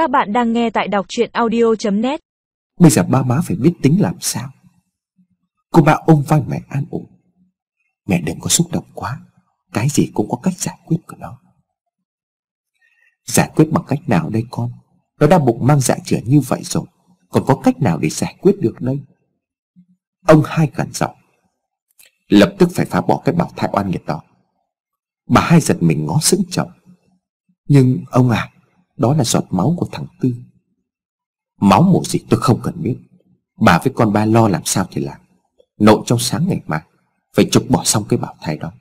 Các bạn đang nghe tại đọc truyện audio.net Bây giờ ba má phải biết tính làm sao. Cô ba ôm vai mẹ an ủi. Mẹ đừng có xúc động quá. Cái gì cũng có cách giải quyết của nó. Giải quyết bằng cách nào đây con? Nó đã bụng mang dạ chữa như vậy rồi. Còn có cách nào để giải quyết được đây? Ông hai gần giọng. Lập tức phải phá bỏ cái bảo thai oan nghiệt đó. Bà hai giật mình ngó sững chồng. Nhưng ông à đó là giọt máu của thằng Tư. Máu mổ gì tôi không cần biết. Bà với con ba lo làm sao thì làm. Nội trong sáng ngày mai, Phải trục bỏ xong cái bảo thai đó.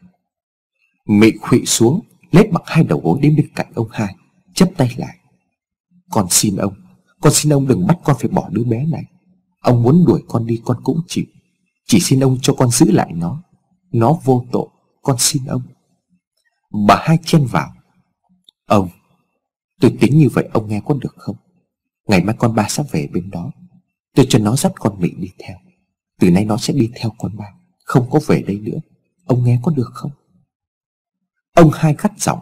Mị khụy xuống Lết bằng hai đầu gối đến bên cạnh ông hai chấp tay lại. Con xin ông, Con xin ông đừng bắt con phải bỏ đứa bé này. Ông muốn đuổi con đi, con cũng chịu. Chỉ xin ông cho con giữ lại nó. Nó vô tội, Con xin ông. Bà hai chen vào. Ông Tôi tính như vậy ông nghe có được không? Ngày mai con ba sắp về bên đó. Tôi cho nó dắt con Mỹ đi theo. Từ nay nó sẽ đi theo con ba, Không có về đây nữa. Ông nghe có được không? Ông hai cắt giọng.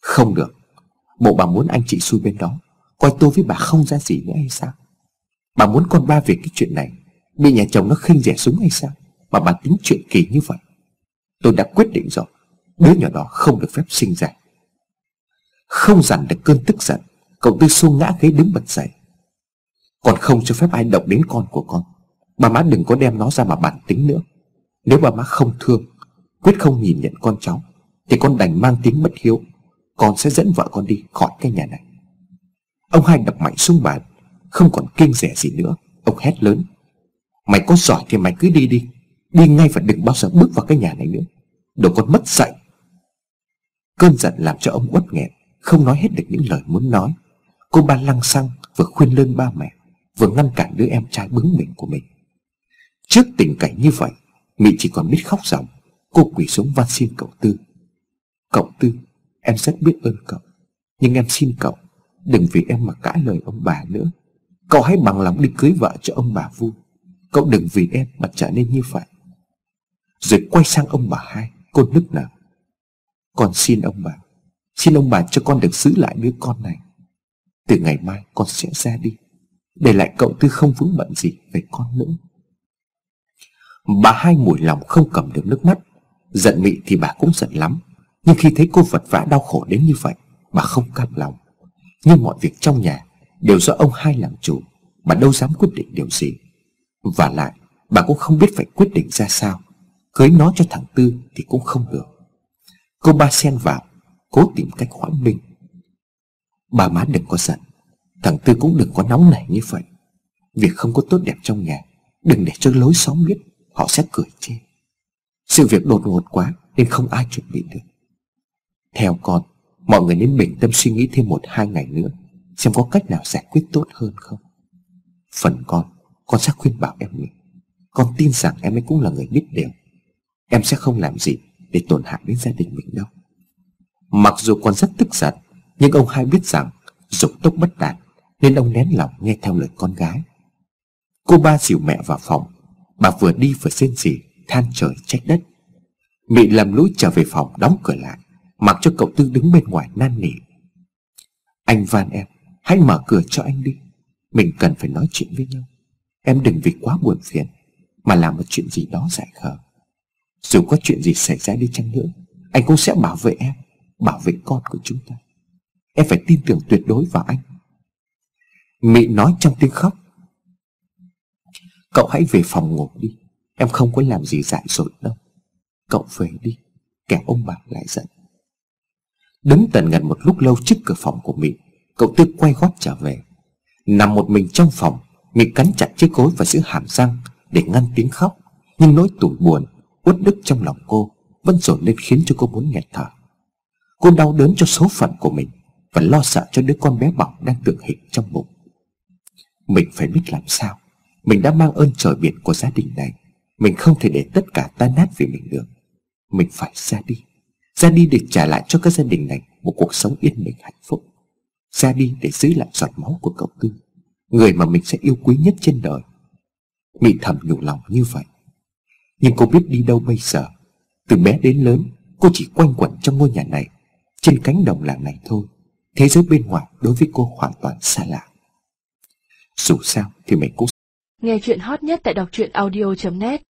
Không được. Bộ bà muốn anh chị xui bên đó. Coi tôi với bà không ra gì nữa hay sao? Bà muốn con ba về cái chuyện này. Bị nhà chồng nó khinh rẻ súng hay sao? Mà bà tính chuyện kỳ như vậy. Tôi đã quyết định rồi. Đứa nhỏ đó không được phép sinh ra. Không dằn được cơn tức giận, Cậu Tư Xu ngã ghế đứng bật dậy. Còn không cho phép ai động đến con của con. Bà má đừng có đem nó ra mà bản tính nữa. Nếu bà má không thương, Quyết không nhìn nhận con cháu, Thì con đành mang tiếng bất hiếu. Con sẽ dẫn vợ con đi khỏi cái nhà này. Ông hai đập mạnh xuống bàn, Không còn kiêng rẻ gì nữa. Ông hét lớn. Mày có giỏi thì mày cứ đi đi. Đi ngay và đừng bao giờ bước vào cái nhà này nữa. Đồ con mất dạy. Cơn giận làm cho ông uất nghẹn. Không nói hết được những lời muốn nói. Cô ba lăng xăng vừa khuyên lơn ba mẹ, Vừa ngăn cản đứa em trai bướng bỉnh của mình. Trước tình cảnh như vậy Mị chỉ còn biết khóc ròng Cô quỳ xuống van xin cậu Tư. Cậu Tư, Em rất biết ơn cậu, Nhưng em xin cậu, Đừng vì em mà cãi lời ông bà nữa. Cậu hãy bằng lòng đi cưới vợ cho ông bà vui. Cậu đừng vì em mà trở nên như vậy. Rồi quay sang ông bà hai, Cô nức nở. Con xin ông bà Xin ông bà cho con được giữ lại đứa con này. Từ ngày mai con sẽ ra đi, Để lại cậu tư không vướng bận gì về con nữa. Bà hai mùi lòng không cầm được nước mắt, Giận mị thì bà cũng giận lắm. Nhưng khi thấy cô vật vã đau khổ đến như vậy, Bà không cam lòng. Nhưng mọi việc trong nhà Đều do ông hai làm chủ, Bà đâu dám quyết định điều gì. Và lại, bà cũng không biết phải quyết định ra sao. Cưới nó cho thằng Tư thì cũng không được. Cô ba xen vào Cố tìm cách hoãn minh Bà má đừng có giận, Thằng Tư cũng đừng có nóng nảy như vậy. Việc không có tốt đẹp trong nhà, Đừng để cho lối xóm biết Họ sẽ cười chê. Sự việc đột ngột quá Nên không ai chuẩn bị được. Theo con, Mọi người nên bình tâm suy nghĩ thêm một hai ngày nữa, Xem có cách nào giải quyết tốt hơn không. Phần con Con sẽ khuyên bảo em mình Con tin rằng em ấy cũng là người biết điều. Em sẽ không làm gì Để tổn hại đến gia đình mình đâu. Mặc dù con rất tức giận, Nhưng ông hai biết rằng Dục tốc bất đạt Nên ông nén lòng nghe theo lời con gái. Cô ba dìu mẹ vào phòng, Bà vừa đi vừa xên xỉ Than trời trách đất. Mị làm lũi trở về phòng đóng cửa lại, Mặc cho cậu Tư đứng bên ngoài nan nỉ. Anh van em, Hãy mở cửa cho anh đi. Mình cần phải nói chuyện với nhau. Em đừng vì quá buồn phiền, Mà làm một chuyện gì đó dại khờ. Dù có chuyện gì xảy ra đi chăng nữa, Anh cũng sẽ bảo vệ em. Bảo vệ con của chúng ta. Em phải tin tưởng tuyệt đối vào anh. Mị nói trong tiếng khóc. Cậu hãy về phòng ngủ đi. Em không có làm gì dại dột đâu. Cậu về đi. Kẻo ông bà lại giận. Đứng tần ngần một lúc lâu trước cửa phòng của Mị, Cậu Tư quay gót trở về. Nằm một mình trong phòng, Mị cắn chặt chiếc gối và giữ hàm răng Để ngăn tiếng khóc. Nhưng nỗi tủi buồn, Uất đức trong lòng cô Vẫn dồn lên khiến cho cô muốn nghẹt thở. Cô đau đớn cho số phận của mình Và lo sợ cho đứa con bé bỏng đang tượng hình trong bụng. Mình phải biết làm sao. Mình đã mang ơn trời biển của gia đình này. Mình không thể để tất cả tan nát vì mình được. Mình phải ra đi. Ra đi để trả lại cho các gia đình này Một cuộc sống yên bình hạnh phúc. Ra đi để giữ lại giọt máu của cậu Tư, Người mà mình sẽ yêu quý nhất trên đời. Mị thầm nhủ lòng như vậy. Nhưng cô biết đi đâu bây giờ? Từ bé đến lớn, Cô chỉ quanh quẩn trong ngôi nhà này trên cánh đồng làng này thôi, Thế giới bên ngoài đối với cô hoàn toàn xa lạ. Dù sao thì mình cũng Nghe chuyện hot nhất tại đọc truyện audio.net